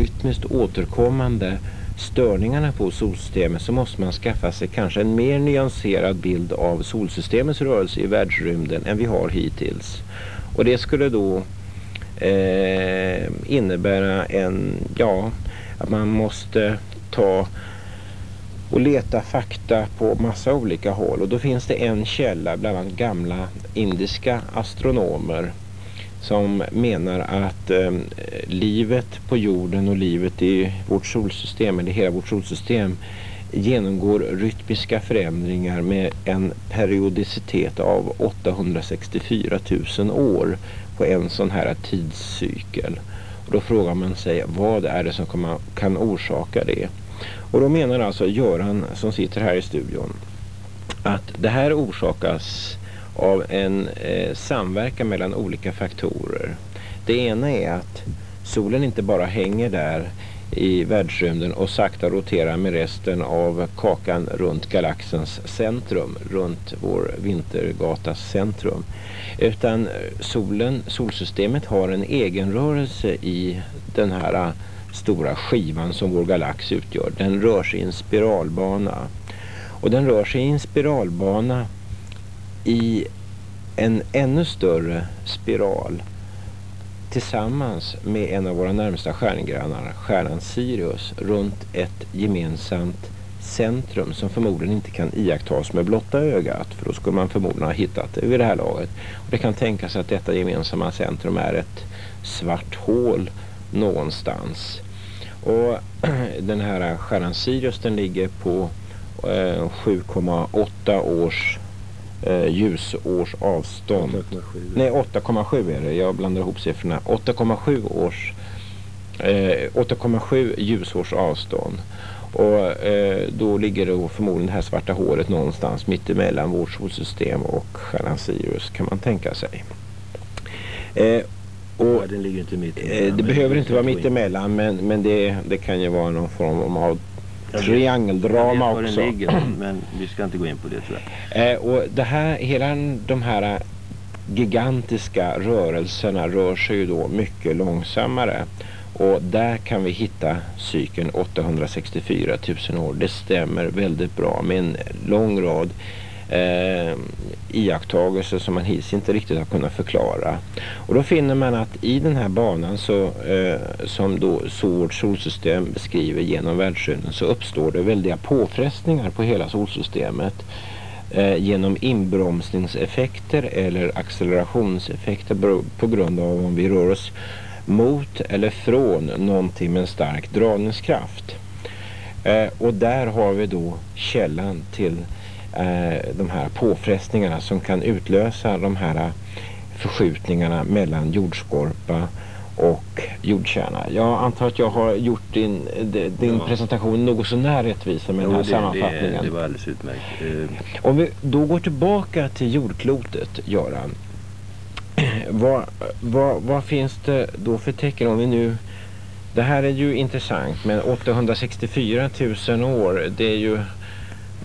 rytmiskt återkommande störningarna på solsystemet så måste man skaffa sig kanske en mer nyanserad bild av solsystemets rörelse i världsrymden än vi har hittills. Och det skulle då eh, innebära en, ja, att man måste ta och leta fakta på massa olika håll. Och då finns det en källa bland annat gamla indiska astronomer som menar att eh, livet på jorden och livet i vårt solsystem, eller hela vårt solsystem, genomgår rytmiska förändringar med en periodicitet av 864 000 år på en sån här tidscykel. Och då frågar man sig vad är det som kan orsaka det? Och då menar alltså Göran som sitter här i studion att det här orsakas av en eh, samverkan mellan olika faktorer. Det ena är att solen inte bara hänger där i världsrymden och sakta roterar med resten av kakan runt galaxens centrum, runt vår vintergatas centrum. Utan eh, solen, solsystemet har en egen rörelse i den här eh, stora skivan som vår galax utgör. Den rör sig i en spiralbana. Och den rör sig i en spiralbana i en ännu större spiral tillsammans med en av våra närmsta stjärngrannar, stjärnan Sirius, runt ett gemensamt centrum som förmodligen inte kan iakttas med blotta ögat för då skulle man förmodligen ha hittat det vid det här laget. Och det kan tänkas att detta gemensamma centrum är ett svart hål någonstans. Och den här stjärnan Sirius den ligger på eh, 7,8 års eh, ljusårs avstånd. 8,7. Nej 8,7 är det. Jag blandar ihop siffrorna. 8,7 års eh, 8,7 ljusårs avstånd. Och eh, då ligger då förmodligen det här svarta hålet någonstans mitt emellan vårt solsystem och stjärnan Sirius kan man tänka sig. Eh, och, ja, den ligger inte mitt emellan, eh, Det behöver inte vara mitt emellan men, men det, det kan ju vara någon form av triangeldrama också. Den ligger, men vi ska inte gå in på det tyvärr. Eh, och det här, hela de här gigantiska rörelserna rör sig ju då mycket långsammare. Och där kan vi hitta cykeln 864 000 år. Det stämmer väldigt bra med en lång rad eh, iakttagelser som man hittills inte riktigt har kunnat förklara. Och då finner man att i den här banan så, eh, som då vårt solsystem beskriver genom världsrymden så uppstår det väldiga påfrestningar på hela solsystemet eh, genom inbromsningseffekter eller accelerationseffekter på grund av om vi rör oss mot eller från någonting med en stark dragningskraft. Eh, och där har vi då källan till de här påfrestningarna som kan utlösa de här förskjutningarna mellan jordskorpa och jordkärna. Jag antar att jag har gjort din, din ja. presentation något så när rättvisa med jo, den här det, sammanfattningen. Det, det var alldeles utmärkt. Eh. Om vi då går tillbaka till jordklotet, Göran. vad, vad, vad finns det då för tecken om vi nu det här är ju intressant men 864 000 år det är ju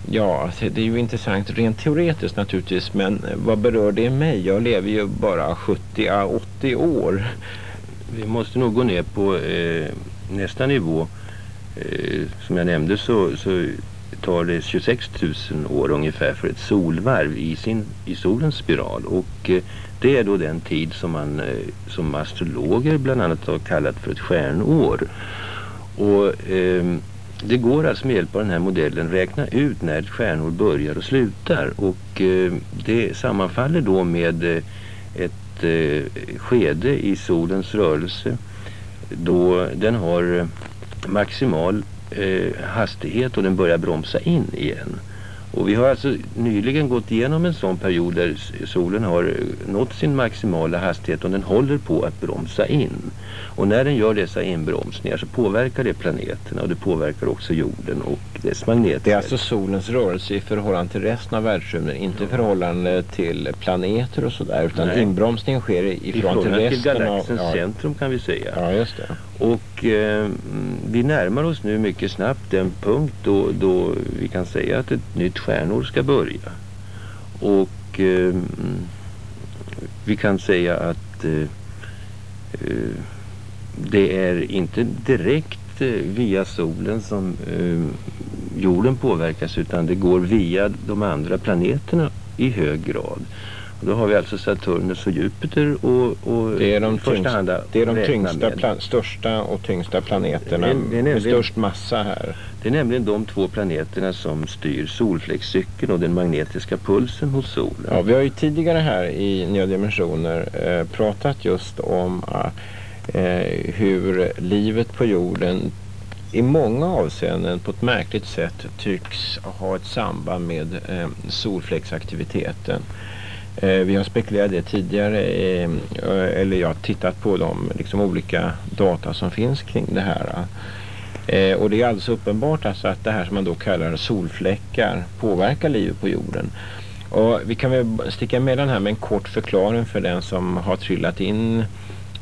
Ja, alltså, det är ju intressant rent teoretiskt naturligtvis men vad berör det mig? Jag lever ju bara 70-80 år. Vi måste nog gå ner på eh, nästa nivå. Eh, som jag nämnde så, så tar det 26 000 år ungefär för ett solvarv i, sin, i solens spiral. Och eh, det är då den tid som man eh, som astrologer bland annat har kallat för ett stjärnår. Och eh, det går alltså med hjälp av den här modellen räkna ut när stjärnor börjar och slutar. Och eh, det sammanfaller då med eh, ett eh, skede i solens rörelse då den har eh, maximal eh, hastighet och den börjar bromsa in igen. Och vi har alltså nyligen gått igenom en sån period där solen har eh, nått sin maximala hastighet och den håller på att bromsa in. Och när den gör dessa inbromsningar så påverkar det planeterna och det påverkar också jorden och dess magnetfält. Det är alltså solens rörelse i förhållande till resten av världsrymden, inte i förhållande till planeter och sådär utan Nej. inbromsningen sker i, I förhållande till resten till galaxens av, ja. centrum kan vi säga. Ja, just det. Och eh, vi närmar oss nu mycket snabbt den punkt då, då vi kan säga att ett nytt stjärnår ska börja. Och eh, vi kan säga att eh, eh det är inte direkt eh, via solen som eh, jorden påverkas utan det går via de andra planeterna i hög grad. Och då har vi alltså Saturnus och Jupiter och, och det är de, tyngst, hand det är de tyngsta, största och tyngsta planeterna det är, det är med störst massa här. Det är nämligen de två planeterna som styr solfläckscykeln och den magnetiska pulsen hos solen. Ja, vi har ju tidigare här i Nya Dimensioner eh, pratat just om eh, Eh, hur livet på jorden i många avseenden på ett märkligt sätt tycks ha ett samband med eh, solfläcksaktiviteten. Eh, vi har spekulerat det tidigare, eh, eller jag har tittat på de liksom, olika data som finns kring det här. Eh, och det är alldeles uppenbart alltså att det här som man då kallar solfläckar påverkar livet på jorden. Och vi kan väl sticka emellan här med en kort förklaring för den som har trillat in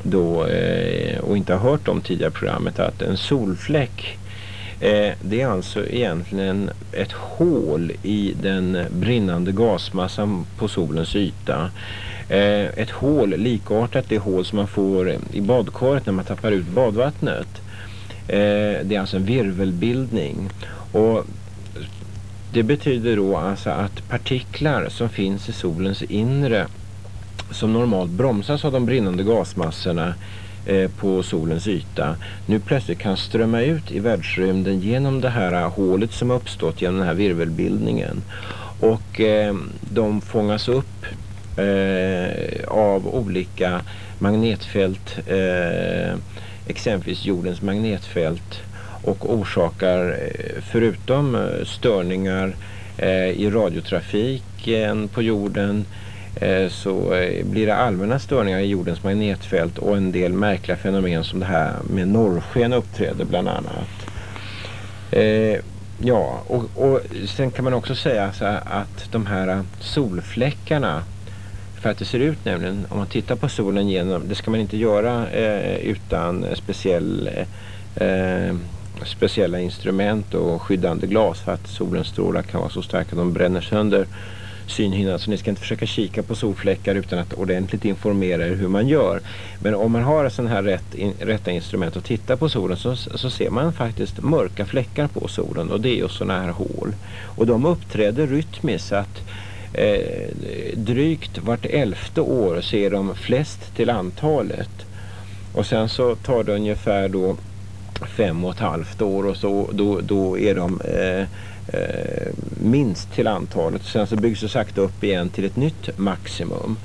då eh, och inte har hört om tidigare programmet att en solfläck eh, det är alltså egentligen ett hål i den brinnande gasmassan på solens yta. Eh, ett hål likartat det hål som man får i badkaret när man tappar ut badvattnet. Eh, det är alltså en virvelbildning. Och det betyder då alltså att partiklar som finns i solens inre som normalt bromsas av de brinnande gasmassorna eh, på solens yta nu plötsligt kan strömma ut i världsrymden genom det här hålet som uppstått genom den här virvelbildningen. Och eh, de fångas upp eh, av olika magnetfält, eh, exempelvis jordens magnetfält och orsakar eh, förutom eh, störningar eh, i radiotrafiken på jorden Eh, Eh, så eh, blir det allmänna störningar i jordens magnetfält och en del märkliga fenomen som det här med norrsken uppträder bland annat. Eh, ja, och, och sen kan man också säga så att de här solfläckarna för att det ser ut nämligen, om man tittar på solen genom, det ska man inte göra eh, utan speciell, eh, speciella instrument och skyddande glas för att solens strålar kan vara så starka att de bränner sönder synhinnan, så ni ska inte försöka kika på solfläckar utan att ordentligt informera er hur man gör. Men om man har sådana här rätt in, rätta instrument och tittar på solen så, så ser man faktiskt mörka fläckar på solen och det är just sådana här hål. Och de uppträder rytmiskt så att eh, drygt vart elfte år ser de flest till antalet. Och sen så tar det ungefär då fem och ett halvt år och så då, då är de eh, Eh, minst till antalet. Sen så byggs det sakta upp igen till ett nytt maximum.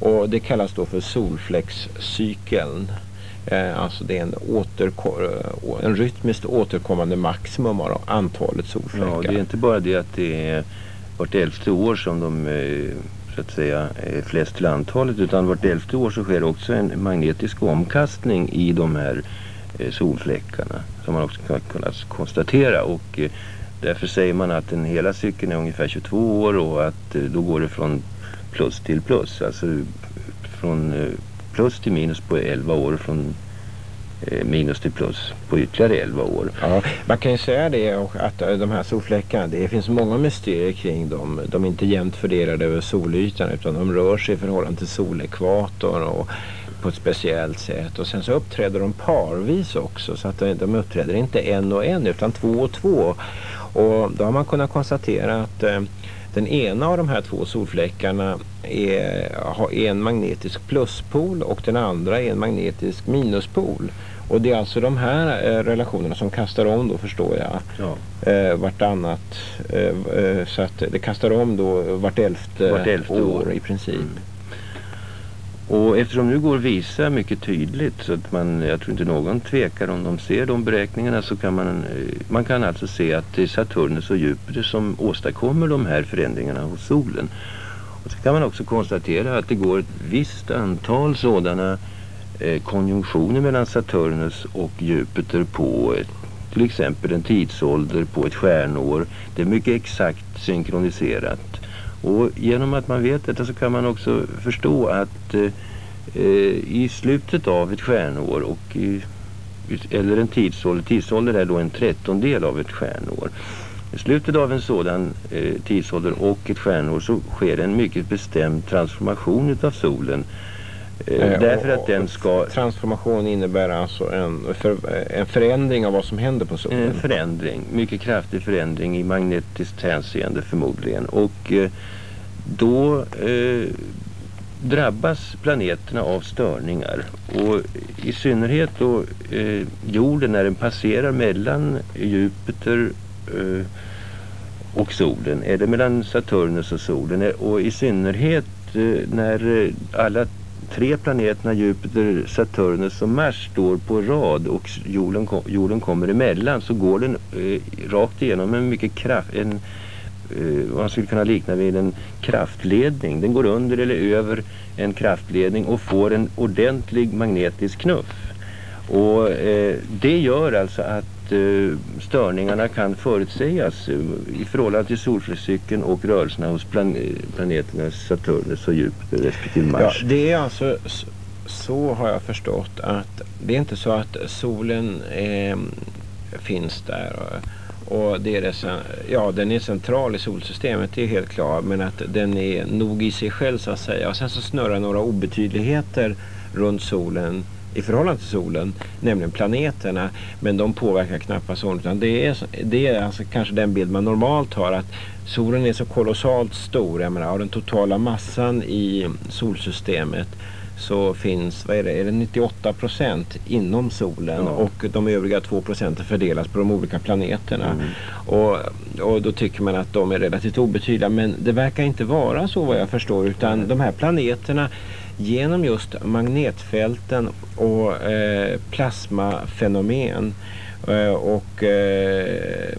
Och det kallas då för solfläckscykeln. Eh, alltså det är en, eh, en rytmiskt återkommande maximum av antalet solfläckar. Ja, det är inte bara det att det är vart elfte år som de eh, så att säga är flest till antalet utan vart elfte år så sker också en magnetisk omkastning i de här solfläckarna som man också kunnat konstatera och Därför säger man att den hela cykeln är ungefär 22 år och att eh, då går det från plus till plus. Alltså från eh, plus till minus på 11 år och från eh, minus till plus på ytterligare 11 år. Ja, man kan ju säga det att de här solfläckarna, det finns många mysterier kring dem. De är inte jämnt fördelade över solytan utan de rör sig i förhållande till solekvatorn och på ett speciellt sätt. Och sen så uppträder de parvis också så att de uppträder inte en och en utan två och två. Och då har man kunnat konstatera att eh, den ena av de här två solfläckarna är, är en magnetisk pluspol och den andra är en magnetisk minuspol. Och det är alltså de här eh, relationerna som kastar om då förstår jag. Ja. Eh, vartannat. Eh, eh så att det kastar om då vart elfte, vart elfte år, år, i princip. Mm. Och eftersom nu går visa mycket tydligt så att man, jag tror inte någon tvekar om de ser de beräkningarna så kan man, eh, man kan alltså se att det är Saturnus och Jupiter som åstadkommer de här förändringarna hos solen. Och så kan man också konstatera att det går ett visst antal sådana eh, konjunktioner mellan Saturnus och Jupiter på ett, till exempel en tidsålder på ett stjärnår. Det är mycket exakt synkroniserat. Och genom att man vet detta så kan man också förstå att eh, i slutet av ett stjärnår och i, eller en tidsålder, tidsålder är då en trettondel av ett stjärnår. I slutet av en sådan eh, tidsålder och ett stjärnår så sker en mycket bestämd transformation av solen därför att den ska... Transformation innebär alltså en, för, en förändring av vad som händer på solen? En förändring, mycket kraftig förändring i magnetiskt hänseende förmodligen. Och eh, då eh, drabbas planeterna av störningar. Och i synnerhet då eh, jorden när den passerar mellan Jupiter eh, och solen, eller mellan Saturnus och solen. Och i synnerhet eh, när alla tre planeterna Jupiter, Saturnus och Mars står på rad och jorden, jorden kommer emellan så går den eh, rakt igenom en mycket kraft, en, eh, vad man skulle kunna likna vid en kraftledning. Den går under eller över en kraftledning och får en ordentlig magnetisk knuff. Och eh, det gör alltså att Eh, störningarna kan förutsägas eh, i förhållande till solfricykeln och rörelserna hos plan planeterna Saturnus och Jupiter respektive Mars. Ja, det är alltså så har jag förstått att det är inte så att solen eh, finns där och, och det är det, ja, den är central i solsystemet, det är helt klart, men att den är nog i sig själv så att säga. Och sen så snurrar några obetydligheter runt solen i förhållande till solen, nämligen planeterna. Men de påverkar knappast solen. Utan det är, det är alltså kanske den bild man normalt har att solen är så kolossalt stor. Jag menar, av den totala massan i solsystemet så finns, vad är det, är det 98 procent inom solen ja. och de övriga 2 procenten fördelas på de olika planeterna. Mm. Och, och då tycker man att de är relativt obetydliga men det verkar inte vara så vad jag förstår utan de här planeterna genom just magnetfälten och eh, plasmafenomen eh, och eh,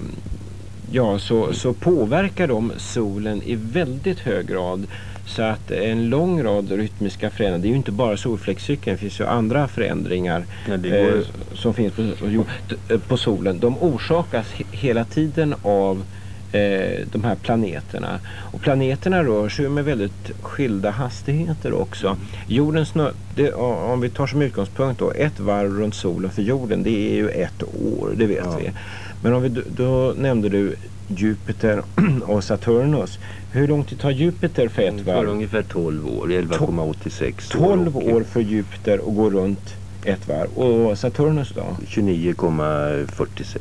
ja, så, så påverkar de solen i väldigt hög grad så att en lång rad rytmiska förändringar, det är ju inte bara solfläckscykeln, det finns ju andra förändringar går... eh, som finns på, på, solen. De orsakas he hela tiden av eh, de här planeterna. Och planeterna rör sig med väldigt skilda hastigheter också. Jorden det, om vi tar som utgångspunkt då, ett varv runt solen för jorden det är ju ett år, det vet ja. vi. Men om vi, då nämnde du Jupiter och Saturnus. Hur lång tid tar Jupiter för ett varv? Ungefär 12 år, 11,86 år. 12 år för Jupiter att gå runt ett varv. Och Saturnus då? 29,46.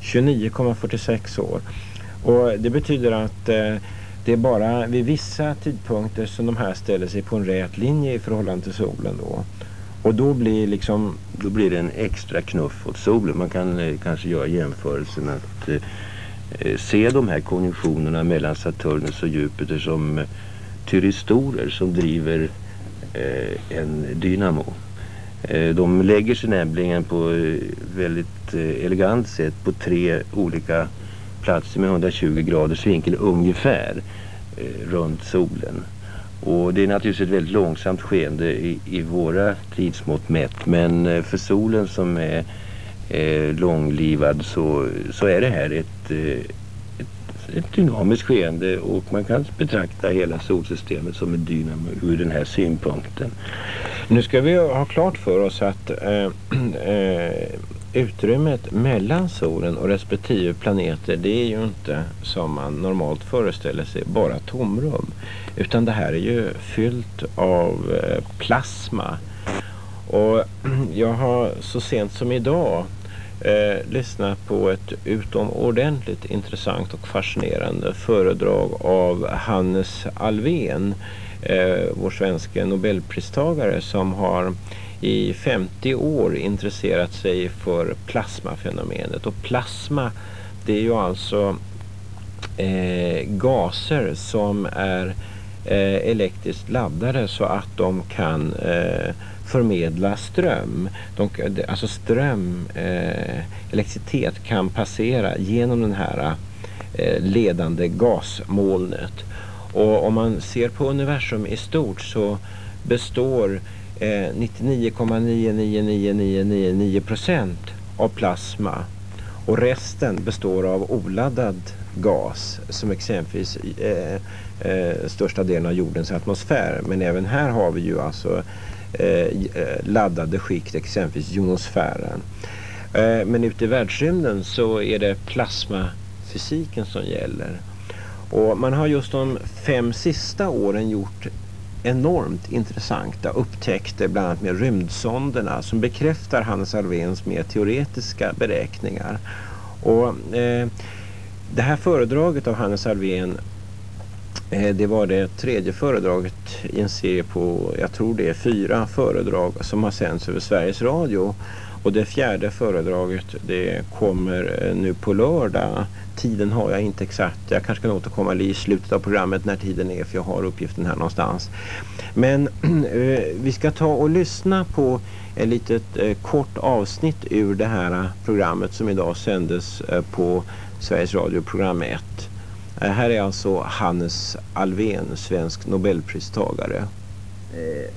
29,46 år. Och det betyder att eh, det är bara vid vissa tidpunkter som de här ställer sig på en rät linje i förhållande till solen då. Och då blir liksom... Då blir det en extra knuff åt solen. Man kan eh, kanske göra jämförelsen att eh, eh se de här konjunktionerna mellan Saturnus och Jupiter som eh, tyristorer som driver eh, en dynamo. Eh, de lägger sig nämligen på eh, väldigt eh, elegant sätt på tre olika platser med 120 graders vinkel ungefär eh, runt solen. Och det är naturligtvis ett väldigt långsamt skeende i, i våra tidsmått mätt. Men eh, för solen som är eh, långlivad så, så är det här ett, eh, ett, ett dynamiskt skeende och man kan betrakta hela solsystemet som ett dynamo ur den här synpunkten. Nu ska vi ha klart för oss att eh, eh, utrymmet mellan solen och respektive planeter det är ju inte som man normalt föreställer sig bara tomrum. Utan det här är ju fyllt av eh, plasma. Och jag har så sent som idag eh, lyssnat på ett utomordentligt intressant och fascinerande föredrag av Hannes Alvén, eh, vår svenska nobelpristagare som har i 50 år intresserat sig för plasmafenomenet. Och plasma det är ju alltså eh, gaser som är eh, elektriskt laddade så att de kan eh, förmedla ström. De, alltså ström, eh, elektricitet kan passera genom den här eh, ledande gasmolnet. Och om man ser på universum i stort så består Eh, 99,99999 procent av plasma och resten består av oladdad gas som exempelvis eh, eh, största delen av jordens atmosfär. Men även här har vi ju alltså eh, eh laddade skikt, exempelvis jonosfären. Eh, men ute i världsrymden så är det plasmafysiken som gäller. Och man har just de fem sista åren gjort enormt intressanta upptäckter bland annat med rymdsonderna som bekräftar Hannes Alfvéns mer teoretiska beräkningar. Och, eh, det här föredraget av Hannes Alfvén eh, det var det tredje föredraget i en serie på, jag tror det är fyra föredrag som har sänds över Sveriges Radio. Och det fjärde föredraget det kommer eh, nu på lördag. Tiden har jag inte exakt. Jag kanske kan återkomma i slutet av programmet när tiden är för jag har uppgiften här någonstans. Men eh, vi ska ta och lyssna på ett litet eh, kort avsnitt ur det här eh, programmet som idag sändes på Sveriges Radio program 1. Här är alltså Hannes Alvén, svensk nobelpristagare.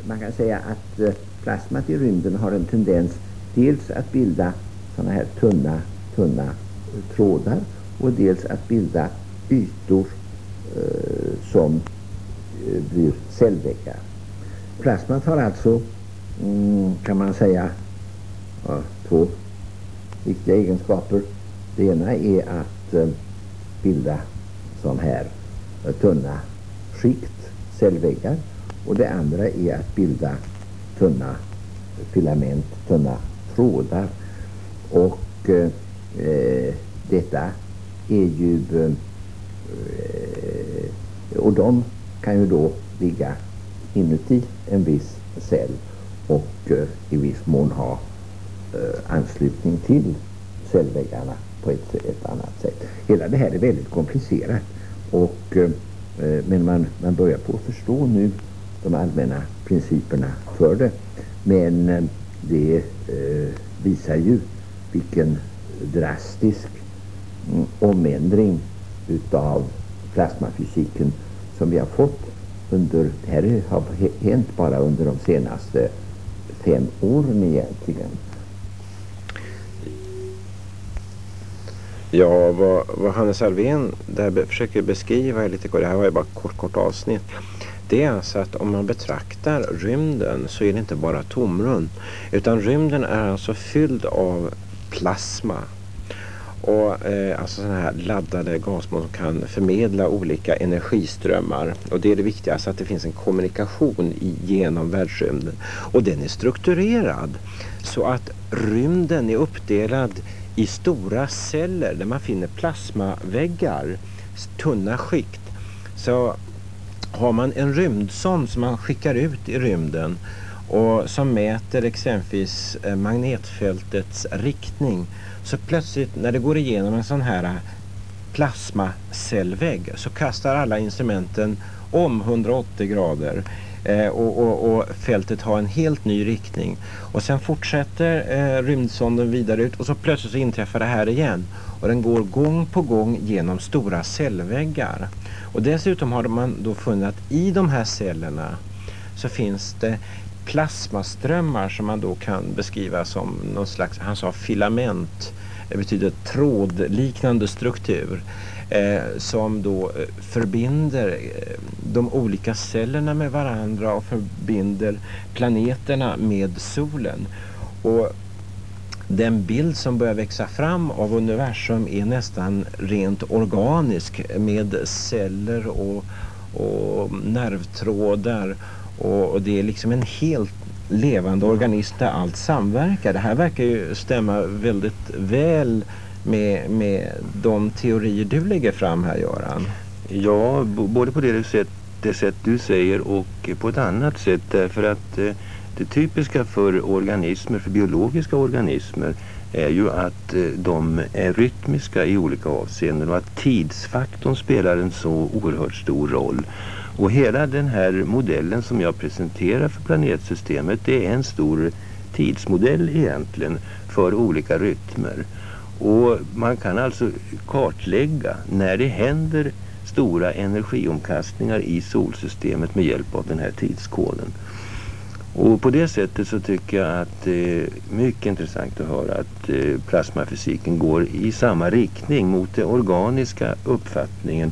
Man kan säga att plasmat i rymden har en tendens dels att bilda sådana här tunna, tunna eh, trådar och dels att bilda ytor eh, som eh, blir cellväggar. Plasmat har alltså, mm, kan man säga, ja, två viktiga egenskaper. Det ena är att eh, bilda sådana här eh, tunna skikt, cellväggar och det andra är att bilda tunna filament, tunna trådar. Och eh, eh, detta är ju... Eh, och de kan ju då ligga inuti en viss cell och eh, i viss mån ha eh, anslutning till cellväggarna på ett, ett annat sätt. Hela det här är väldigt komplicerat och, eh, eh men man, man börjar på att förstå nu de allmänna principerna för det. Men eh, det eh, visar ju vilken drastisk mm, omändring utav plasmafysiken som vi har fått under, det här har hänt bara under de senaste fem åren egentligen. Ja, vad, vad Hannes Alfvén där försöker beskriva är lite, det här var ju bara ett kort, kort avsnitt. Det är alltså att om man betraktar rymden så är det inte bara tomrum. Utan rymden är alltså fylld av plasma. Och, eh, alltså sådana här laddade gasmoln som kan förmedla olika energiströmmar. Och det är det viktigaste att det finns en kommunikation genom världsrymden. Och den är strukturerad så att rymden är uppdelad i stora celler där man finner plasmaväggar, tunna skikt. Så har man en rymdsond som man skickar ut i rymden och som mäter exempelvis eh, magnetfältets riktning så plötsligt när det går igenom en sån här eh, plasmacellvägg så kastar alla instrumenten om 180 grader eh, och, och, och, fältet har en helt ny riktning. Och sen fortsätter eh, rymdsonden vidare ut och så plötsligt så inträffar det här igen. Och den går gång på gång genom stora cellväggar. Och dessutom har man då funnit att i de här cellerna så finns det plasmaströmmar som man då kan beskriva som någon slags, han sa filament, det betyder trådliknande struktur Eh, som då eh, förbinder eh, de olika cellerna med varandra och förbinder planeterna med solen. Och den bild som börjar växa fram av universum är nästan rent organisk med celler och, och nervtrådar och, och, det är liksom en helt levande organism där allt samverkar. Det här verkar ju stämma väldigt väl med, med de teorier du lägger fram här Göran. Ja, både på det sätt, det sätt du säger och på ett annat sätt därför att eh, det typiska för organismer, för biologiska organismer är ju att eh, de är rytmiska i olika avseenden och att tidsfaktorn spelar en så oerhört stor roll. Och hela den här modellen som jag presenterar för planetsystemet det är en stor tidsmodell egentligen för olika rytmer. Och man kan alltså kartlägga när det händer stora energiomkastningar i solsystemet med hjälp av den här tidskoden. Och på det sättet så tycker jag att det är mycket intressant att höra att eh, plasmafysiken går i samma riktning mot den organiska uppfattningen.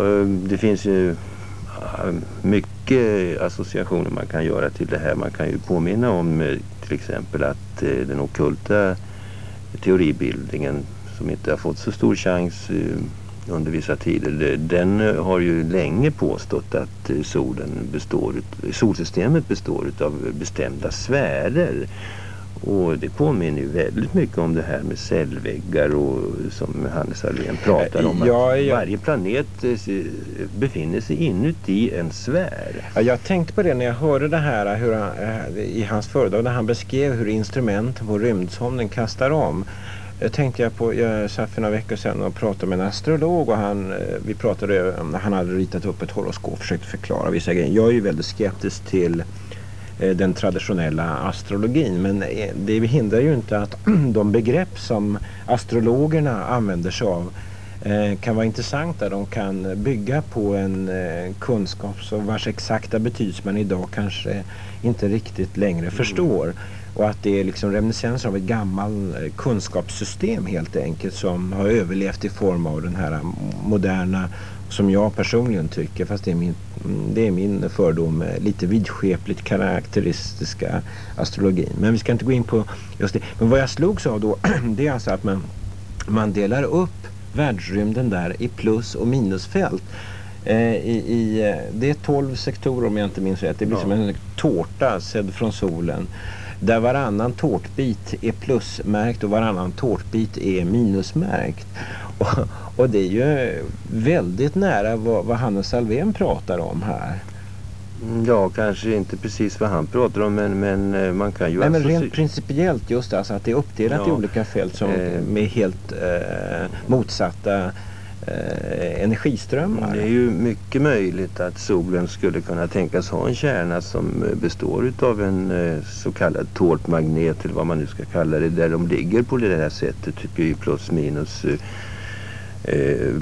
Ehm, det finns ju eh, mycket associationer man kan göra till det här. Man kan ju påminna om eh, till exempel att den okulta teoribildningen som inte har fått så stor chans eh, under vissa tider. Den eh, har ju länge påstått att eh, solen består, solsystemet består av bestämda sfärer. Och det påminner ju väldigt mycket om det här med cellväggar och som Hannes Alén pratar om. Ja, ja. Varje planet eh, befinner sig inuti en sfär. Ja, jag tänkte på det när jag hörde det här hur han, eh, i hans föredrag där han beskrev hur instrumenten på rymdsonden kastar om. Jag tänkte jag på, jag satt för några veckor sedan och pratade med en astrolog och han, eh, vi pratade om, han hade ritat upp ett horoskop och försökt förklara vissa grejer. Jag är ju väldigt skeptisk till Eh, Eh, den traditionella astrologin. Men eh, det hindrar ju inte att de begrepp som astrologerna använder sig av eh, kan vara intressanta. De kan bygga på en kunskap vars exakta betydelse man idag kanske inte riktigt längre mm. förstår. Och att det är liksom reminiscenser av ett gammalt kunskapssystem helt enkelt som har överlevt i form av den här moderna som jag personligen tycker, fast det är min, det är min fördom, lite vidskepligt karaktäristiska astrologin. Men vi ska inte gå in på just det. Men vad jag slogs av då, det är alltså att man, man delar upp världsrymden där i plus och minusfält. Eh, i, i, det är 12 sektorer om jag inte minns rätt. Det blir ja. som en tårta sedd från solen. Där varannan tårtbit är plusmärkt och varannan tårtbit är minusmärkt. Och, och det är ju väldigt nära vad, vad Hannes Alvén pratar om här. Mm, ja, kanske inte precis vad han pratar om men, men eh, man kan ju... Nej, alltså men rent principiellt just alltså att det är uppdelat ja, i olika fält som eh, med helt eh, motsatta eh, energiströmmar. Det är ju mycket möjligt att solen skulle kunna tänkas ha en kärna som eh, består av en eh, så kallad tårtmagnet eller vad man nu ska kalla det. Där de ligger på det här sättet, typ plus minus eh, eh,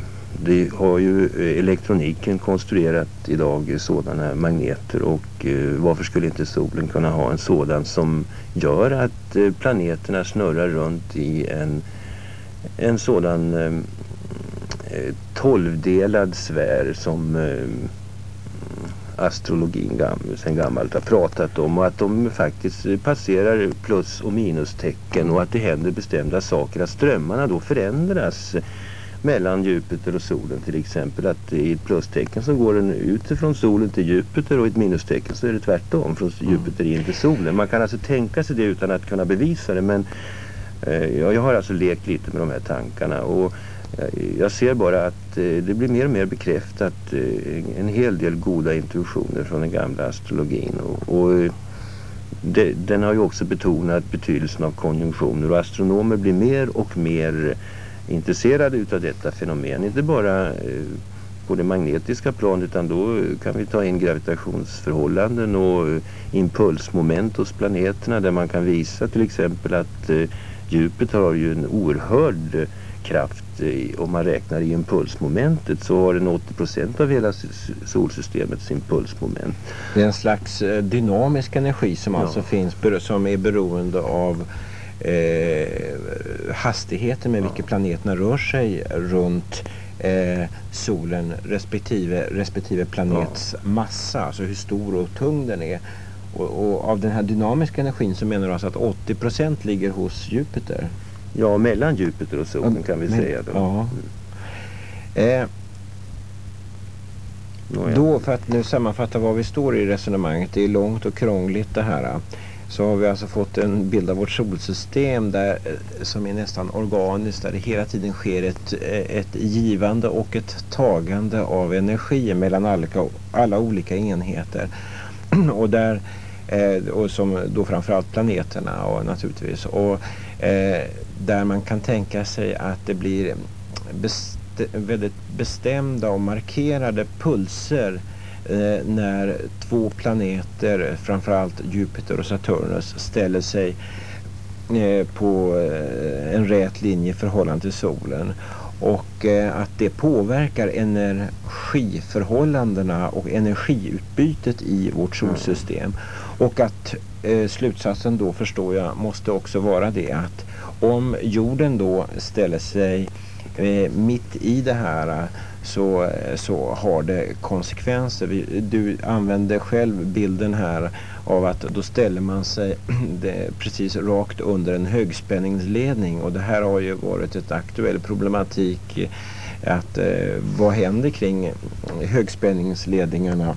det har ju eh, elektroniken konstruerat idag sådana magneter och eh, varför skulle inte solen kunna ha en sådan som gör att planeterna snurrar runt i en, en sådan eh, tolvdelad sfär som eh, astrologin gam sen gammalt har pratat om och att de faktiskt passerar plus och minustecken och att det händer bestämda saker, att strömmarna då förändras mellan Jupiter och solen till exempel. Att i ett plustecken så går den ut från solen till Jupiter och i ett minustecken så är det tvärtom från mm. Jupiter in till solen. Man kan alltså tänka sig det utan att kunna bevisa det men eh, jag har alltså lekt lite med de här tankarna och eh, Eh, jag ser bara att eh, det blir mer och mer bekräftat eh, en hel del goda intuitioner från den gamla astrologin och, och det, den har ju också betonat betydelsen av konjunktioner och astronomer blir mer och mer intresserade utav detta fenomen. Inte bara på det magnetiska planet utan då kan vi ta in gravitationsförhållanden och impulsmoment hos planeterna där man kan visa till exempel att Jupiter har ju en oerhörd kraft om man räknar i impulsmomentet så har den 80% av hela solsystemets impulsmoment. Det är en slags dynamisk energi som ja. alltså finns som är beroende av eh, hastigheten med ja. vilken planeterna rör sig runt eh, solen respektive, respektive planets ja. massa, alltså hur stor och tung den är. Och, och, av den här dynamiska energin så menar du alltså att 80% ligger hos Jupiter? Ja, mellan Jupiter och solen kan vi men, säga då. Ja. Eh, då, för att nu sammanfatta var vi står i resonemanget, det är långt och krångligt det här så har vi alltså fått en bild av vårt solsystem där, eh, som är nästan organiskt där det hela tiden sker ett, eh, ett givande och ett tagande av energi mellan alla, alla olika enheter. och där eh, och som då framförallt planeterna och naturligtvis och där man kan tänka sig att det blir best, väldigt bestämda och markerade pulser eh, när två planeter, framförallt Jupiter och Saturnus, ställer sig eh, på eh, en rät linje i förhållande till solen och eh, att det påverkar energiförhållandena och energiutbytet i vårt mm. solsystem. Och att eh, slutsatsen då förstår jag måste också vara det att om jorden då ställer sig eh, mitt i det här så, så har det konsekvenser. Du använde själv bilden här av att då ställer man sig precis rakt under en högspänningsledning och det här har ju varit ett aktuell problematik att eh, vad händer kring högspänningsledningarna?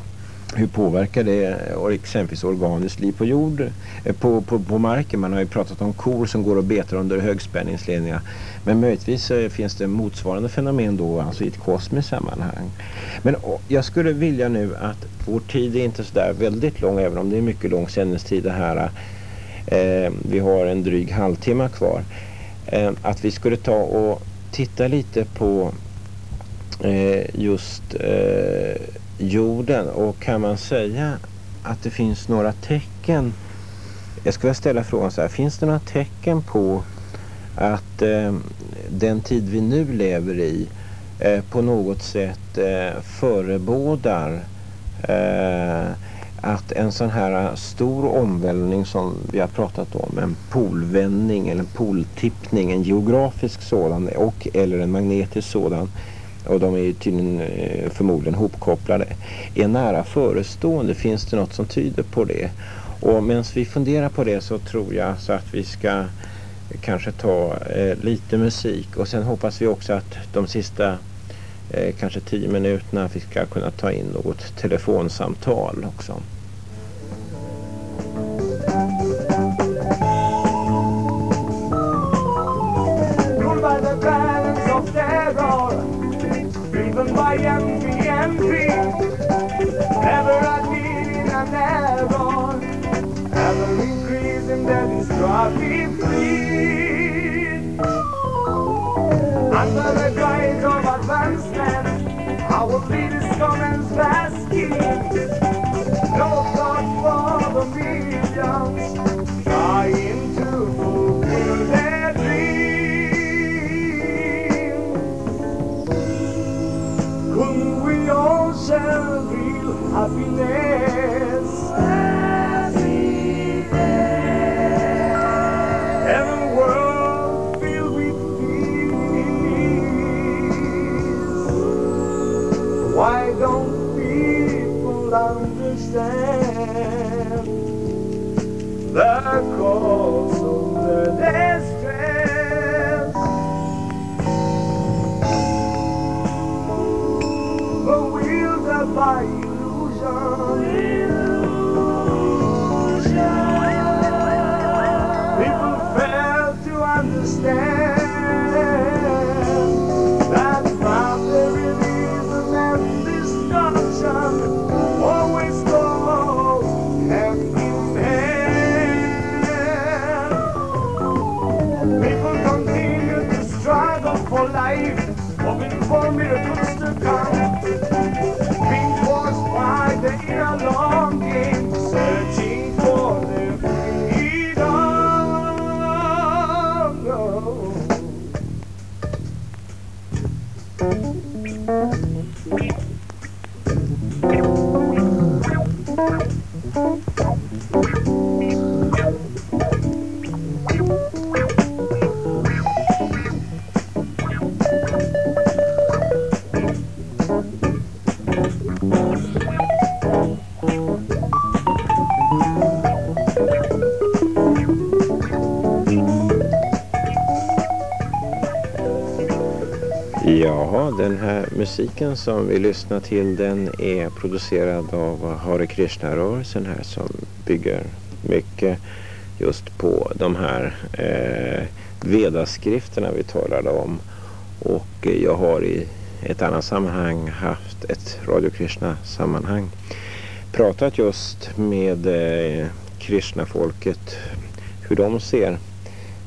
Hur påverkar det exempelvis organiskt liv på jord, eh, på, på, på marken? Man har ju pratat om kor som går och betar under högspänningsledningar. Men möjligtvis eh, finns det motsvarande fenomen då, alltså i ett kosmiskt sammanhang. Men jag skulle vilja nu att vår tid är inte sådär väldigt lång, även om det är mycket lång sändningstid det här. Eh, vi har en dryg halvtimme kvar. Eh, att vi skulle ta och titta lite på eh, just eh, jorden. Och kan man säga att det finns några tecken? Jag skulle ställa frågan så här, finns det några tecken på att eh, den tid vi nu lever i eh, på något sätt eh, förebådar eh, att en sån här stor omvälvning som vi har pratat om, en polvändning eller en poltippning, en geografisk sådan och eller en magnetisk sådan, och de är tydligen eh, förmodligen hopkopplade, är nära förestående. Finns det något som tyder på det? Och medan vi funderar på det så tror jag så att vi ska kanske ta eh, lite musik och sen hoppas vi också att de sista eh, kanske tio minuterna vi ska kunna ta in något telefonsamtal också. Under the guise of advancement, our leaders den här musiken som vi lyssnar till den är producerad av Hare Krishna-rörelsen här som bygger mycket just på de här eh, vedaskrifterna vi talade om. Och jag har i ett annat sammanhang haft ett Radio Krishna-sammanhang pratat just med eh, Krishna-folket hur de ser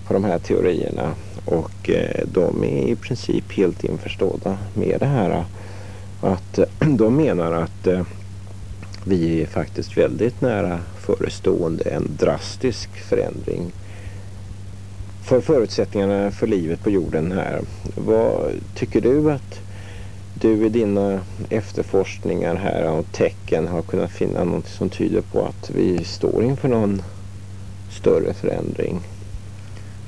på de här teorierna och eh, de är i princip helt införstådda med det här. Att eh, de menar att eh, vi är faktiskt väldigt nära förestående en drastisk förändring för förutsättningarna för livet på jorden här. Vad tycker du att du i dina efterforskningar här och tecken har kunnat finna något som tyder på att vi står inför någon större förändring?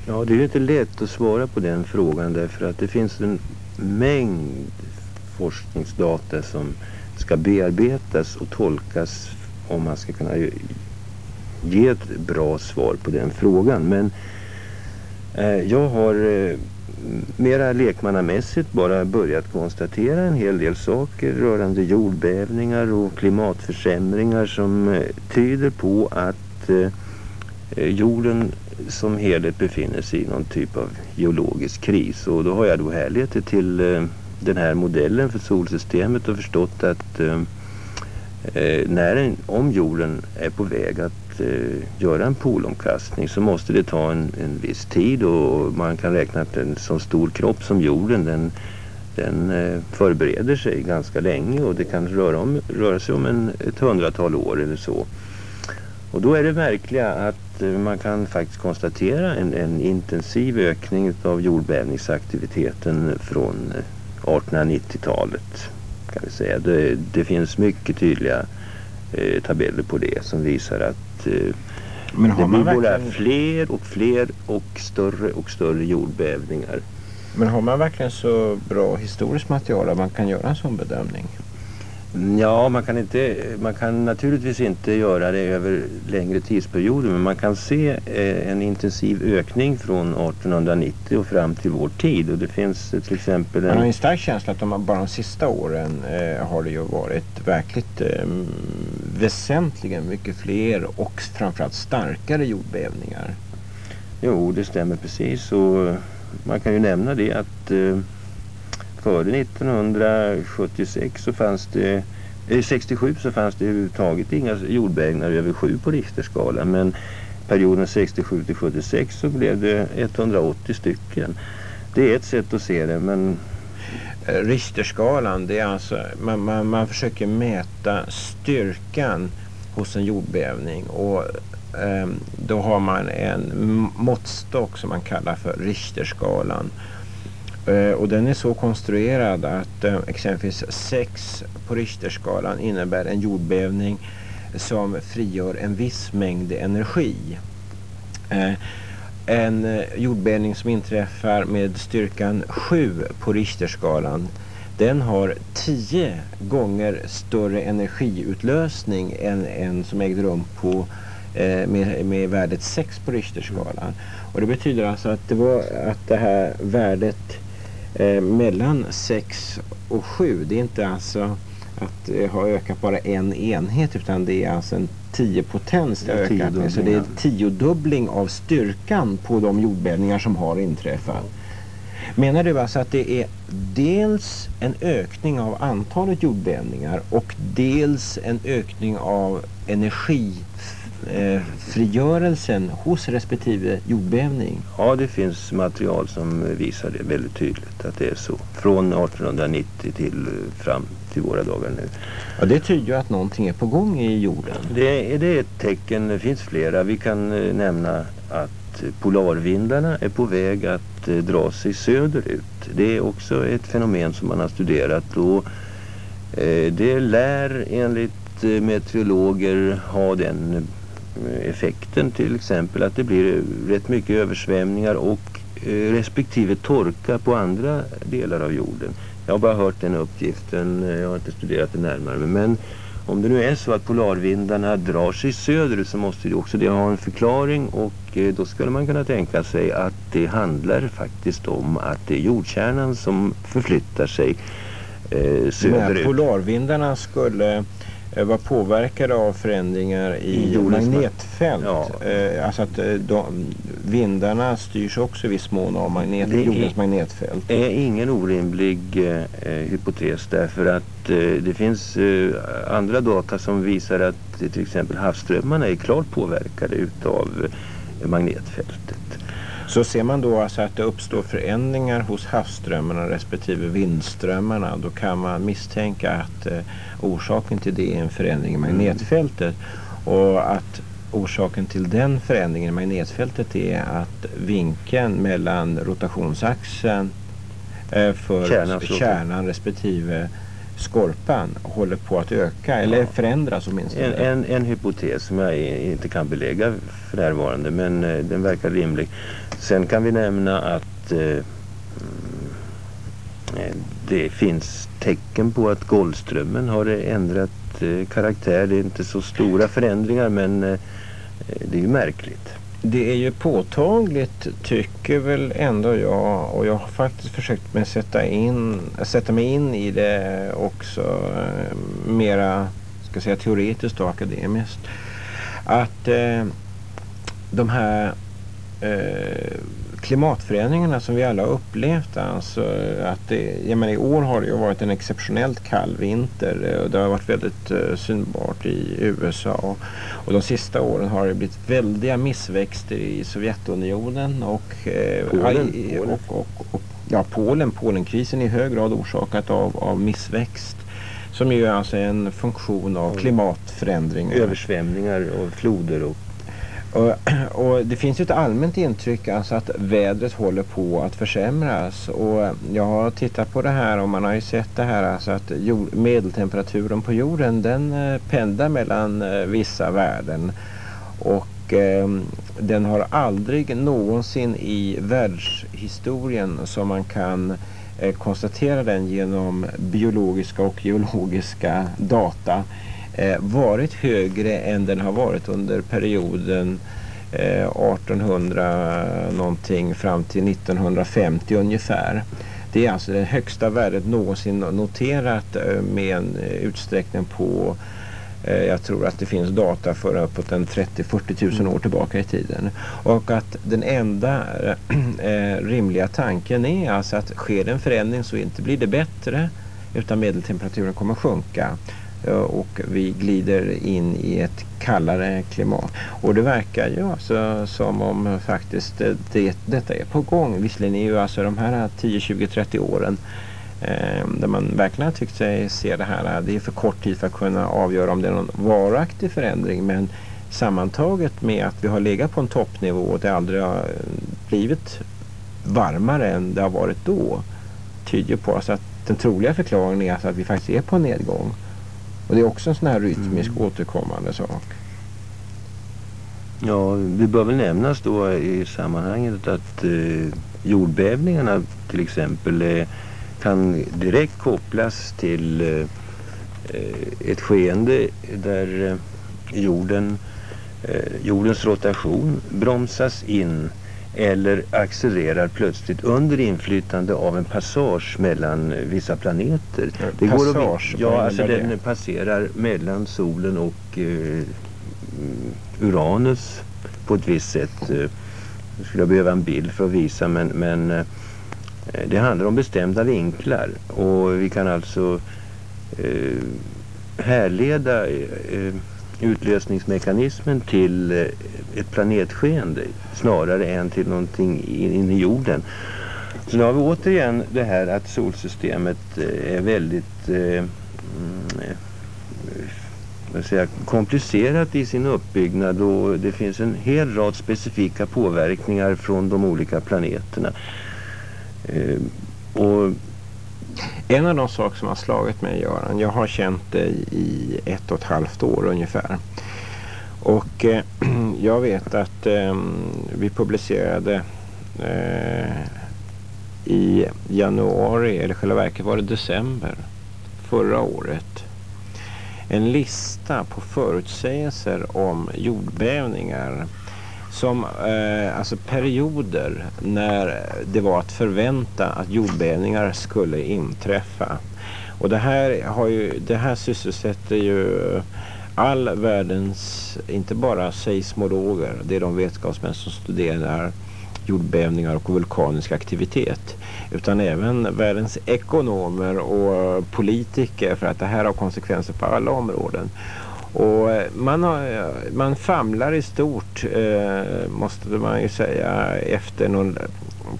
Ja, det är inte lätt att svara på den frågan därför att det finns en mängd forskningsdata som ska bearbetas och tolkas om man ska kunna ge ett bra svar på den frågan. Men Eh, jag har eh, mera lekmannamässigt bara börjat konstatera en hel del saker rörande jordbävningar och klimatförsämringar som eh, tyder på att eh, eh, jorden som helhet befinner sig i någon typ av geologisk kris och då har jag då härlett det till eh, den här modellen för solsystemet och förstått att eh, eh, när en, om jorden är på väg att eh, göra en polomkastning så måste det ta en, en viss tid och man kan räkna att en så stor kropp som jorden den, den eh, förbereder sig ganska länge och det kan röra, om, röra sig om en, ett hundratal år eller så. Och då är det märkliga att eh, man kan faktiskt konstatera en, en intensiv ökning av jordbävningsaktiviteten från 1890-talet. Eh, kan vi säga. Det, det finns mycket tydliga eh, tabeller på det som visar att Eh, Men har det blir verkligen... fler och fler och större och större jordbävningar. Men har man verkligen så bra historiskt material att man kan göra en sån bedömning? Ja, man kan, inte, man kan naturligtvis inte göra det över längre tidsperioder men man kan se eh, en intensiv ökning från 1890 och fram till vår tid. Och det finns eh, till exempel... En... Man har en stark känsla att de, bara de sista åren eh, har det ju varit verkligt eh, väsentligen mycket fler och framförallt starkare jordbävningar. Jo, det stämmer precis. Och man kan ju nämna det att eh, före 1976 så fanns det eh, 67 så fanns det överhuvudtaget inga jordbävningar över 7 på Richterskalan men perioden 67 till 76 så blev det 180 stycken. Det är ett sätt att se det men eh, Richterskalan det är alltså man, man, man försöker mäta styrkan hos en jordbävning och eh, då har man en måttstock som man kallar för Richterskalan. Eh, och den är så konstruerad att eh, exempelvis 6 på Richterskalan innebär en jordbävning som frigör en viss mängd energi. Eh, en eh, jordbävning som inträffar med styrkan 7 på Richterskalan den har 10 gånger större energiutlösning än en som ägde rum på, eh, med, med värdet 6 på Richterskalan. Och det betyder alltså att det, var, att det här värdet eh, mellan 6 och 7. Det är inte alltså att det har ökat bara en enhet utan det är alltså en 10 potens det har ökat med. Så det är tiodubbling av styrkan på de jordbävningar som har inträffat. Menar du alltså att det är dels en ökning av antalet jordbävningar och dels en ökning av energi eh, frigörelsen hos respektive jordbävning? Ja, det finns material som visar det väldigt tydligt att det är så. Från 1890 till eh, fram till våra dagar nu. Ja, det tyder ju att någonting är på gång i jorden. Det, det är ett tecken, det finns flera. Vi kan eh, nämna att polarvindarna är på väg att dra sig söderut. Det är också ett fenomen som man har studerat och det lär enligt meteorologer ha den effekten till exempel att det blir rätt mycket översvämningar och eh, respektive torka på andra delar av jorden. Jag har bara hört den uppgiften, eh, jag har inte studerat det närmare. Men om det nu är så att polarvindarna drar sig söderut så måste det också det ha en förklaring och eh, då skulle man kunna tänka sig att det handlar faktiskt om att det är jordkärnan som förflyttar sig eh, söderut. Men polarvindarna skulle var påverkade av förändringar i, I magnetfält. Ja. Eh, alltså att eh, de, vindarna styrs också i viss mån av magnet, det jordens magnetfält. Det är ingen orimlig eh, hypotes därför att eh, det finns eh, andra data som visar att till exempel havsströmmarna är klart påverkade utav magnetfältet. Så ser man då alltså att det uppstår förändringar hos havsströmmarna respektive vindströmmarna då kan man misstänka att eh, orsaken till det är en förändring i magnetfältet. Och att orsaken till den förändringen i magnetfältet är att vinkeln mellan rotationsaxeln eh, för kärnan, kärnan respektive skorpan håller på att öka eller ja. förändras åtminstone. En, en, en hypotes som jag inte kan belägga för närvarande men eh, den verkar rimlig. Sen kan vi nämna att eh, mm, eh, det finns tecken på att Golfströmmen har ändrat eh, karaktär. Det är inte så stora förändringar men eh, det är ju märkligt. Det är ju påtagligt tycker väl ändå jag och jag har faktiskt försökt med sätta, in, sätta mig in i det också eh, mera ska säga, teoretiskt och akademiskt. Att eh, de här eh, klimatförändringarna som vi alla har upplevt. Alltså att det, jag menar, I år har det ju varit en exceptionellt kall vinter och det har varit väldigt uh, synbart i USA. Och, de sista åren har det blivit väldiga missväxter i Sovjetunionen och, uh, Polen, i, och, och, och, ja, Polen. Polenkrisen är i hög grad orsakat av, av missväxt. Som ju är alltså en funktion av klimatförändring. Översvämningar och floder och och, och, det finns ett allmänt intryck alltså att vädret håller på att försämras. Och jag har tittat på det här och man har ju sett det här alltså att jord, medeltemperaturen på jorden den eh, pendlar mellan eh, vissa värden. Och eh, den har aldrig någonsin i världshistorien som man kan eh, konstatera den genom biologiska och geologiska data Eh, varit högre än den har varit under perioden eh, 1800 någonting fram till 1950 ungefär. Det är alltså det högsta värdet någonsin noterat eh, med en eh, utsträckning på eh, jag tror att det finns data för uppåt en 30-40 000 år tillbaka i tiden. Och att den enda rimliga tanken är alltså att sker det en förändring så inte blir det bättre utan medeltemperaturen kommer att sjunka. Eh, och vi glider in i ett kallare klimat. Och det verkar ju alltså som om faktiskt eh, det, detta är på gång. Visserligen är ju alltså de här 10, 20, 30 åren eh, där man verkligen har tyckt sig se det här. Eh, det är för kort tid för att kunna avgöra om det är någon varaktig förändring. Men sammantaget med att vi har legat på en toppnivå och det aldrig har blivit varmare än det har varit då tyder på alltså att den troliga förklaringen är alltså att vi faktiskt är på en nedgång. Och det är också en sån här rytmisk mm. återkommande sak. Ja, det bör väl nämnas då i sammanhanget att eh, jordbävningarna till exempel eh, kan direkt kopplas till eh, ett skeende där eh, jorden, eh, jordens rotation bromsas in eller accelererar plötsligt under inflytande av en passage mellan vissa planeter. Det passage? Att, ja, alltså den det? passerar mellan solen och eh, Uranus på ett visst sätt. Eh, jag skulle behöva en bild för att visa men, men eh, det handlar om bestämda vinklar och vi kan alltså eh, härleda eh, utlösningsmekanismen till eh, ett planetskeende snarare än till någonting in i jorden. Så nu har vi återigen det här att solsystemet eh, är väldigt eh, mm, eh säga, komplicerat i sin uppbyggnad och det finns en hel rad specifika påverkningar från de olika planeterna. och en av de saker som har slagit mig Göran, jag har känt dig i ett och ett halvt år ungefär. Och eh, jag vet att eh, vi publicerade eh, i januari, eller själva verket var det december förra året. En lista på förutsägelser om jordbävningar som eh, alltså perioder när det var att förvänta att jordbävningar skulle inträffa. Och det här, har ju, det här sysselsätter ju all världens, inte bara seismologer, det är de vetenskapsmän som studerar jordbävningar och vulkanisk aktivitet. Utan även världens ekonomer och politiker för att det här har konsekvenser på alla områden. Och eh, man, har, eh, man famlar i stort, eh, måste man ju säga, efter, någon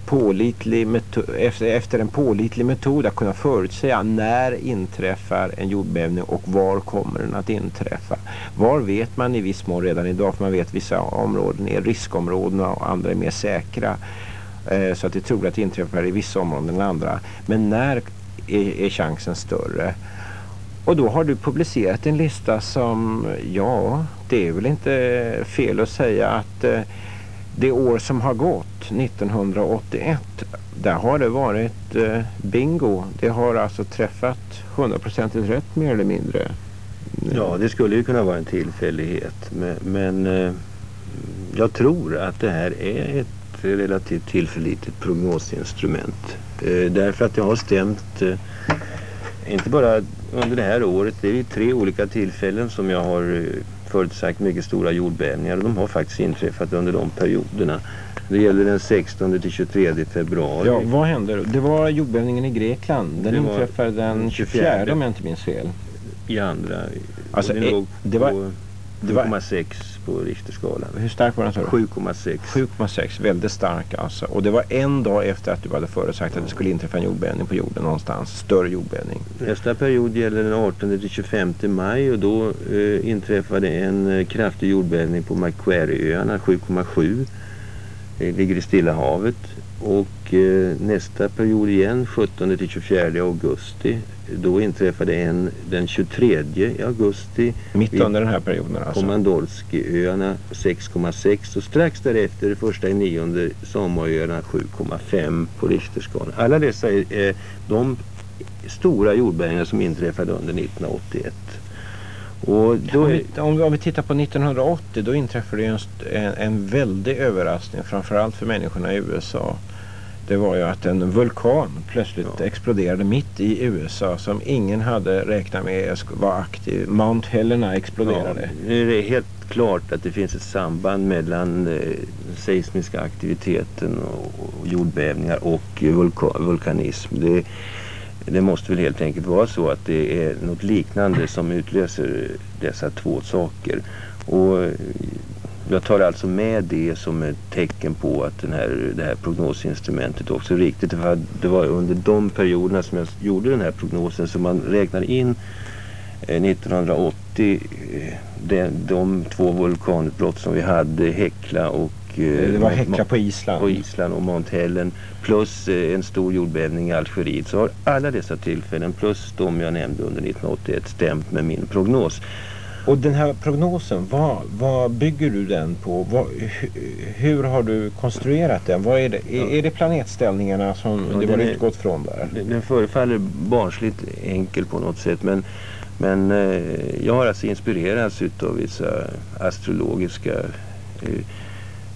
pålitlig efter, efter en pålitlig metod att kunna förutsäga när inträffar en jordbävning och var kommer den att inträffa. Var vet man i viss mån redan idag, för man vet att vissa områden är riskområden och andra är mer säkra. Eh, så att det är troligt att det inträffar i vissa områden än andra. Men när är, är chansen större? Och då har du publicerat en lista som, ja, det är väl inte fel att säga att eh, det år som har gått, 1981, där har det varit eh, bingo. Det har alltså träffat hundraprocentigt rätt mer eller mindre. Ja, det skulle ju kunna vara en tillfällighet. Men, men eh, jag tror att det här är ett relativt tillförlitligt prognosinstrument. Eh, därför att det har stämt, eh, inte bara under det här året, det är vid tre olika tillfällen som jag har eh, förutsagt mycket stora jordbävningar och de har faktiskt inträffat under de perioderna. Det gäller den 16 till 23 februari. Ja, vad hände? Det var jordbävningen i Grekland. Den inträffade den 24 om jag inte minns fel. I andra. Alltså, eh, det var- på det var- 7,6 på Richterskalan. Hur stark var den sa du? 7,6. 7,6, väldigt stark alltså. Och det var en dag efter att du hade förutsagt att det skulle inträffa en jordbävning på jorden någonstans. Större jordbävning. Nästa period gäller den 18 till 25 maj och då eh, inträffade en eh, kraftig jordbävning på Macquarieöarna 7,7. Det ligger i Stilla havet. Och eh, nästa period igen 17 till 24 augusti. Då inträffade en den 23 augusti Mitt under den här perioden alltså. Mandolskiöarna 6,6 och strax därefter första i nionde Samoöarna 7,5 på Richterskalan. Alla dessa är eh, de stora jordbävningar som inträffade under 1981. Och då Om är, vi, om, vi, om vi tittar på 1980 då inträffade ju en, en, en väldig överraskning framförallt för människorna i USA. Det var ju att en vulkan plötsligt Ja. exploderade mitt i USA som ingen hade räknat med var aktiv. Mount Helena exploderade. Ja, nu är det helt klart att det finns ett samband mellan eh, seismiska aktiviteten och, och jordbävningar och eh, vulka, vulkanism. Det, det måste väl helt enkelt vara så att det är något liknande som utlöser dessa två saker. Och eh, jag tar alltså med det som ett tecken på att den här, det här prognosinstrumentet också är riktigt. Det var, under de perioderna som jag gjorde den här prognosen som man räknar in eh, 1980 eh, de, de två vulkanutbrott som vi hade, Hekla och det var Hekla på Island. på Island och Mount Helen plus eh, en stor jordbävning i Algeriet så har alla dessa tillfällen plus de jag nämnde under 1981 stämt med min prognos. Och den här prognosen, vad, vad bygger du den på? Vad, hu- hur har du konstruerat den? Vad är, det, är, är det planetställningarna som Ja, du har utgått från där? Den- Den förefaller barnsligt enkel på något sätt men, men eh, jag har alltså inspirerats utav vissa astrologiska eh,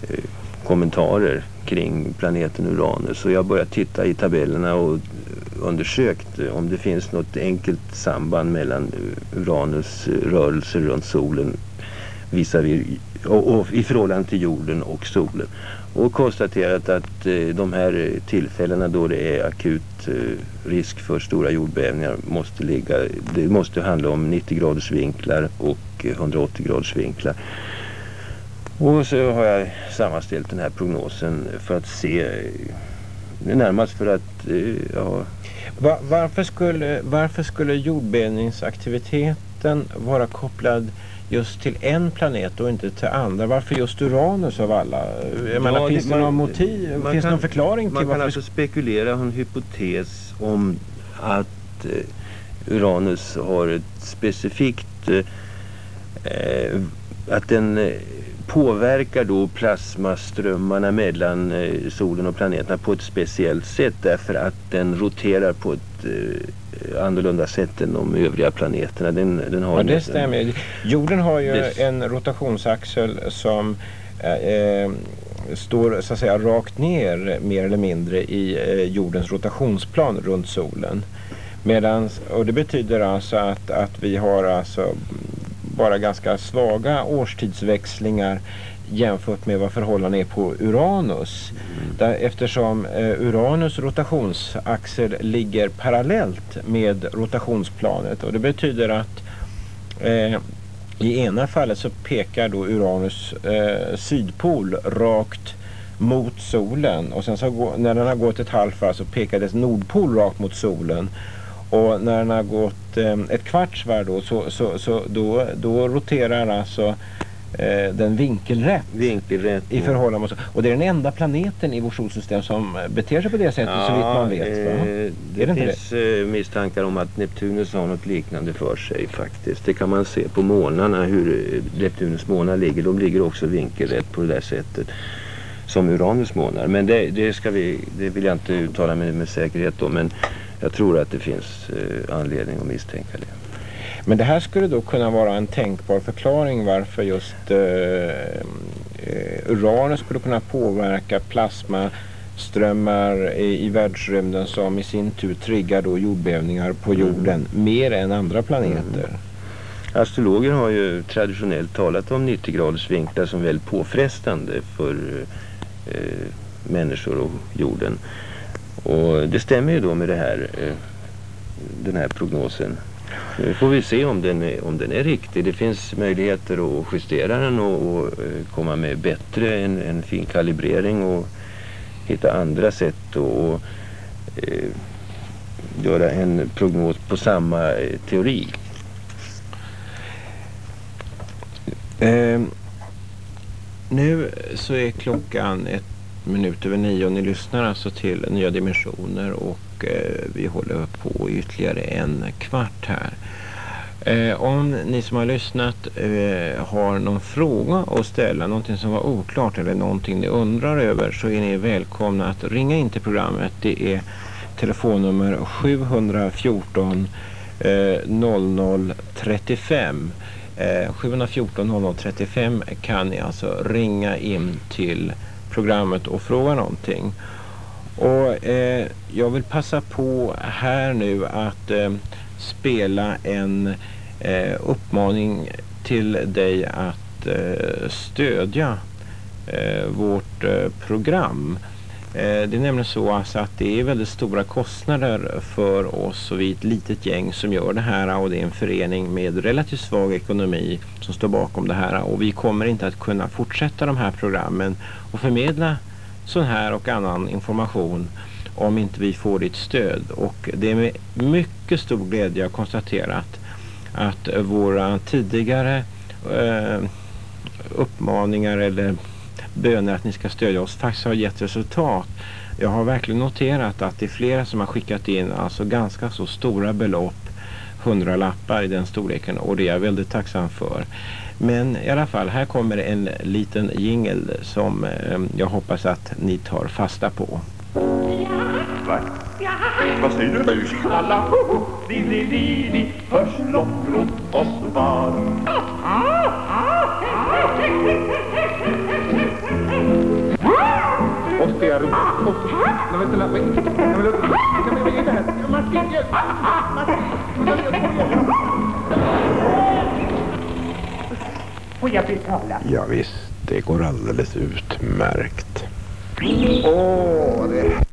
eh, kommentarer kring planeten Uranus och jag började titta i tabellerna och eh, undersökt eh, om det finns något enkelt samband mellan eh, Uranus rörelser runt solen visavi, och, och i förhållande till jorden och solen och konstaterat att eh, de här tillfällena då det är akut eh, risk för stora jordbävningar måste ligga, det måste handla om 90 graders vinklar och 180 graders vinklar. Och så har jag sammanställt den här prognosen för att se, eh, närmast för att, eh, ja, Va, varför, skulle, varför skulle jordbävningsaktiviteten vara kopplad just till en planet och inte till andra? Varför just Uranus av alla? Jag menar, Ja, finns det- det, man- någon motiv? man Finns det kan- någon förklaring till Man kan varför? alltså spekulera en hypotes om att eh, Uranus har ett specifikt eh, eh, att den eh, påverkar då plasmaströmmarna mellan eh, solen och planeterna på ett speciellt sätt därför att den roterar på ett eh, annorlunda sätt än de övriga planeterna. Den, den har Ja, det stämmer. Jorden har ju Det- en rotationsaxel som eh, står så att säga rakt ner mer eller mindre i eh, jordens rotationsplan runt solen. Medans, och det betyder alltså att, att vi har alltså bara ganska svaga årstidsväxlingar jämfört med vad förhållandena är på Uranus. Där, eftersom eh, Uranus rotationsaxel ligger parallellt med rotationsplanet och det betyder att eh, i ena fallet så pekar då Uranus eh, sydpol rakt mot solen och sen så går, när den har gått ett halvt varv så pekar dess nordpol rakt mot solen. Och när den har gått eh, ett kvarts varv då, så, så, så då, då roterar alltså eh, den vinkelrätt vinkelrätt. i förhållande mot Och det är den enda planeten i vårt solsystem som beter sig på det sättet så vitt man vet. eh, Är det, det finns eh, misstankar om att Neptunus har något liknande för sig faktiskt. Det kan man se på månarna hur Neptunus månar ligger. De ligger också vinkelrätt på det där sättet som Uranus månar. Men det, det, ska vi, det vill jag inte uttala mig med säkerhet om. Men jag tror att det finns eh, anledning att misstänka det. Men det här skulle då kunna vara en tänkbar förklaring varför just eh, eh, uranet skulle kunna påverka plasmaströmmar i, i världsrymden som i sin tur triggar då jordbävningar på jorden mm. mer än andra planeter. Mm. Astrologer har ju traditionellt talat om 90 graders vinklar som väldigt påfrestande för eh, människor och jorden. Och det stämmer ju då med det här, eh, den här prognosen. Nu får vi se om den, är, om den är riktig. Det finns möjligheter att justera den och, och eh, komma med bättre, en, en fin kalibrering och hitta andra sätt och, och eh, göra en prognos på samma eh, teori. Eh, nu så är klockan ett minut över nio och ni lyssnar alltså till Nya Dimensioner och eh, vi håller på ytterligare en kvart här. Eh, om ni som har lyssnat eh, har någon fråga att ställa, någonting som var oklart eller någonting ni undrar över så är ni välkomna att ringa in till programmet. Det är telefonnummer 714 00 35. 714 0035 kan ni alltså ringa in till programmet och fråga någonting. Och eh, jag vill passa på här nu att eh, spela en eh, uppmaning till dig att eh, stödja eh, vårt eh, program. Eh, det är nämligen så alltså att det är väldigt stora kostnader för oss och vi är ett litet gäng som gör det här och det är en förening med relativt svag ekonomi som står bakom det här och vi kommer inte att kunna fortsätta de här programmen och förmedla sån här och annan information om inte vi får ditt stöd. Och det är med mycket stor glädje jag konstaterat att våra tidigare eh, uppmaningar eller böner att ni ska stödja oss faktiskt har gett resultat. Jag har verkligen noterat att det är flera som har skickat in alltså ganska så stora belopp, hundralappar i den storleken och det är jag väldigt tacksam för. Men i alla fall, här kommer en liten jingel som eh, jag hoppas att ni tar fasta på. Va? Vad säger du? Alla, di, di, di, di, hörs lockrop oss var. Oskar, nej vänta, vänta, vänta, Får jag betala? Ja, visst, det går alldeles utmärkt. Åh, oh, det